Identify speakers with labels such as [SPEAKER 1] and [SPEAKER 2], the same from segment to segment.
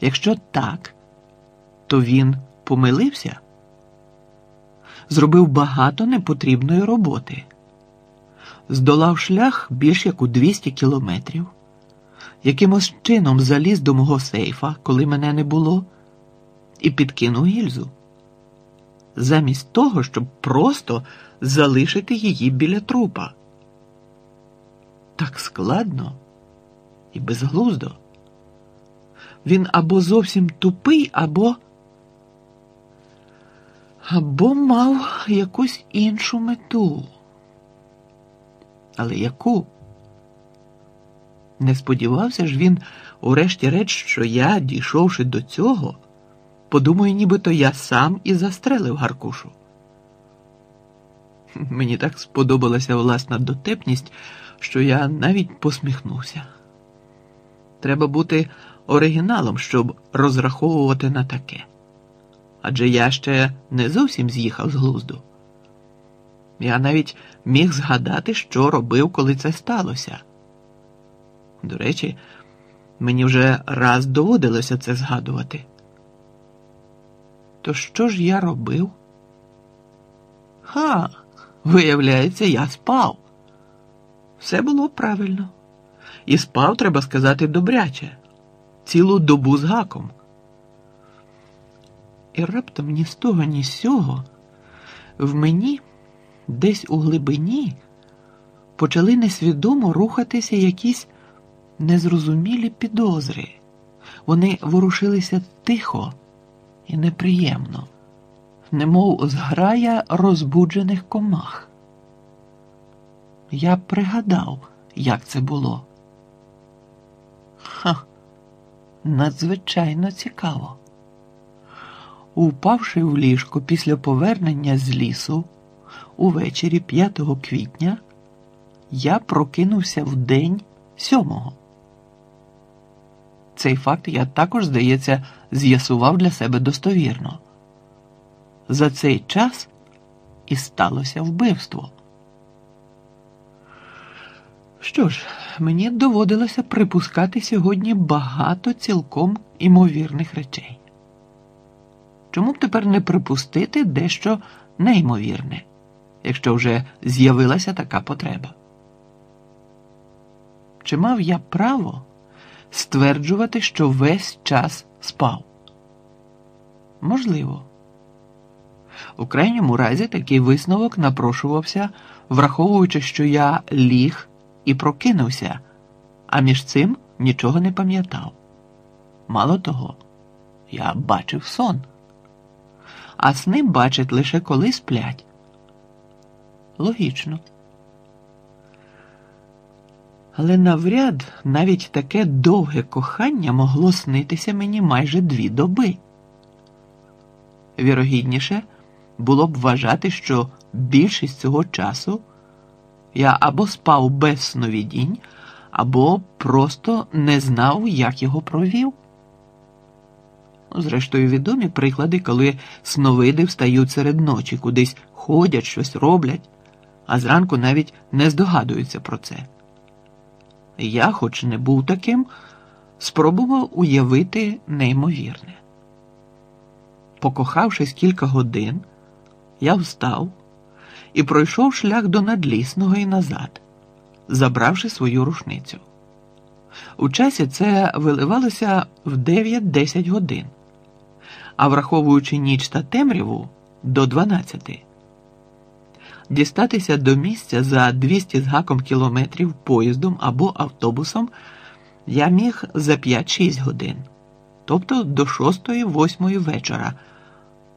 [SPEAKER 1] Якщо так, то він помилився, зробив багато непотрібної роботи, здолав шлях більш як у 200 кілометрів, якимось чином заліз до мого сейфа, коли мене не було, і підкинув гільзу. Замість того, щоб просто залишити її біля трупа. Так складно і безглуздо. Він або зовсім тупий, або. або мав якусь іншу мету. Але яку? Не сподівався ж він, урешті-реч, що я, дійшовши до цього, подумаю, нібито я сам і застрелив Гаркушу. Мені так сподобалася власна дотепність, що я навіть посміхнувся. Треба бути оригіналом, щоб розраховувати на таке. Адже я ще не зовсім з'їхав з глузду. Я навіть міг згадати, що робив, коли це сталося. До речі, мені вже раз доводилося це згадувати. То що ж я робив? Ха, виявляється, я спав. Все було правильно. І спав, треба сказати, добряче, цілу добу з гаком. І раптом ні з того, ні з сього в мені, десь у глибині, почали несвідомо рухатися якісь незрозумілі підозри. Вони ворушилися тихо і неприємно, немов зграя розбуджених комах. Я пригадав, як це було. Ха, надзвичайно цікаво. Упавши в ліжко після повернення з лісу увечері 5 квітня, я прокинувся в день сьомого. Цей факт я також, здається, з'ясував для себе достовірно. За цей час і сталося вбивство. Що ж, мені доводилося припускати сьогодні багато цілком імовірних речей. Чому б тепер не припустити дещо неймовірне, якщо вже з'явилася така потреба? Чи мав я право стверджувати, що весь час спав? Можливо. У крайньому разі такий висновок напрошувався, враховуючи, що я ліг і прокинувся, а між цим нічого не пам'ятав. Мало того, я бачив сон, а сни бачать лише коли сплять. Логічно. Але навряд навіть таке довге кохання могло снитися мені майже дві доби. Вірогідніше було б вважати, що більшість цього часу я або спав без сновидінь, або просто не знав, як його провів. Зрештою, відомі приклади, коли сновиди встають серед ночі, кудись ходять, щось роблять, а зранку навіть не здогадуються про це. Я, хоч не був таким, спробував уявити неймовірне. Покохавшись кілька годин, я встав і пройшов шлях до надлісного і назад, забравши свою рушницю. У часі це виливалося в 9-10 годин, а враховуючи ніч та темряву до 12. Дістатися до місця за 200 з гаком кілометрів поїздом або автобусом я міг за 5-6 годин, тобто до 6-8 вечора,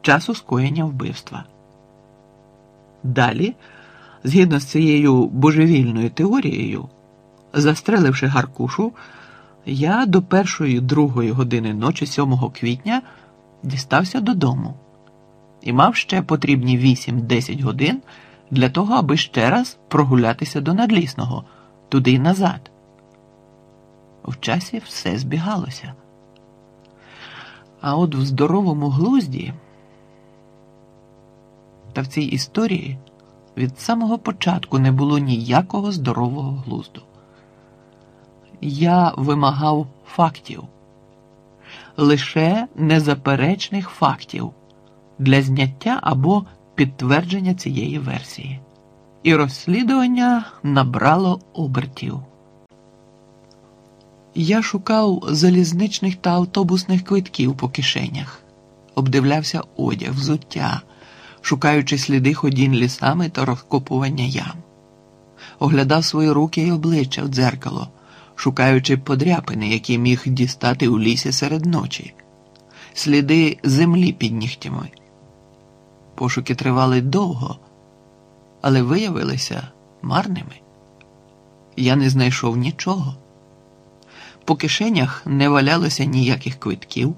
[SPEAKER 1] часу скоєння вбивства. Далі, згідно з цією божевільною теорією, застреливши Гаркушу, я до першої другої години ночі 7 квітня дістався додому і мав ще потрібні 8-10 годин для того, аби ще раз прогулятися до надлісного, туди й назад. В часі все збігалося. А от в здоровому глузді. В цій історії від самого початку не було ніякого здорового глузду. Я вимагав фактів. лише незаперечних фактів для зняття або підтвердження цієї версії. І розслідування набрало обертів. Я шукав залізничних та автобусних квитків по кишенях, обдивлявся одяг, взуття, шукаючи сліди ходінь лісами та розкопування ям, оглядав свої руки і обличчя в дзеркало, шукаючи подряпини, які міг дістати у лісі серед ночі, сліди землі під нігтями. Пошуки тривали довго, але виявилися марними. Я не знайшов нічого. По кишенях не валялося ніяких квитків,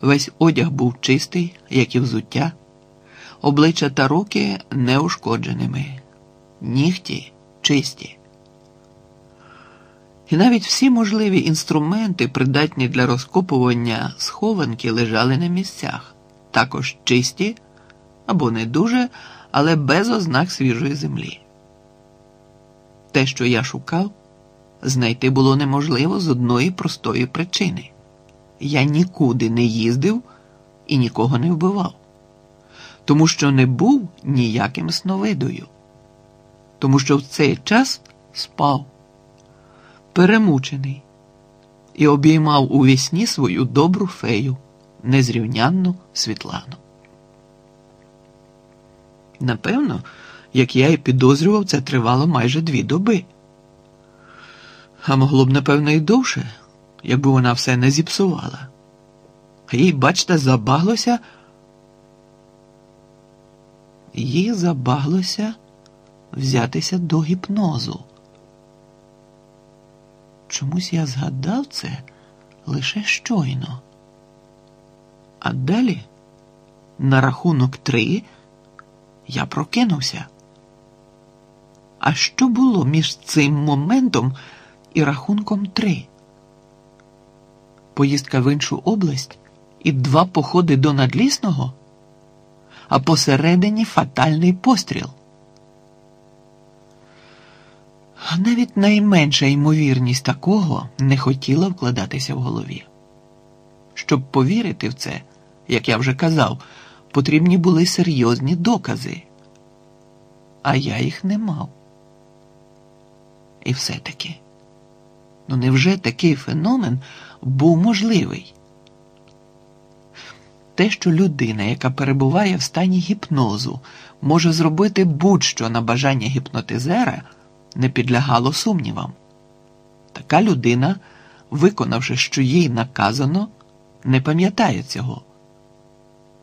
[SPEAKER 1] весь одяг був чистий, як і взуття, обличчя та руки неушкодженими, нігті чисті. І навіть всі можливі інструменти, придатні для розкопування схованки, лежали на місцях, також чисті або не дуже, але без ознак свіжої землі. Те, що я шукав, знайти було неможливо з одної простої причини я нікуди не їздив і нікого не вбивав, тому що не був ніяким сновидою, тому що в цей час спав, перемучений і обіймав у вісні свою добру фею, незрівнянну Світлану. Напевно, як я і підозрював, це тривало майже дві доби. А могло б, напевно, і довше, якби вона все не зіпсувала. Їй, бачите, забаглося. Їй забаглося взятися до гіпнозу. Чомусь я згадав це лише щойно. А далі, на рахунок три, я прокинувся. А що було між цим моментом і рахунком три? Поїздка в іншу область і два походи до надлісного, а посередині фатальний постріл. Навіть найменша ймовірність такого не хотіла вкладатися в голові. Щоб повірити в це, як я вже казав, потрібні були серйозні докази, а я їх не мав. І все-таки, ну невже такий феномен був можливий? Те, що людина, яка перебуває в стані гіпнозу, може зробити будь-що на бажання гіпнотизера, не підлягало сумнівам. Така людина, виконавши, що їй наказано, не пам'ятає цього.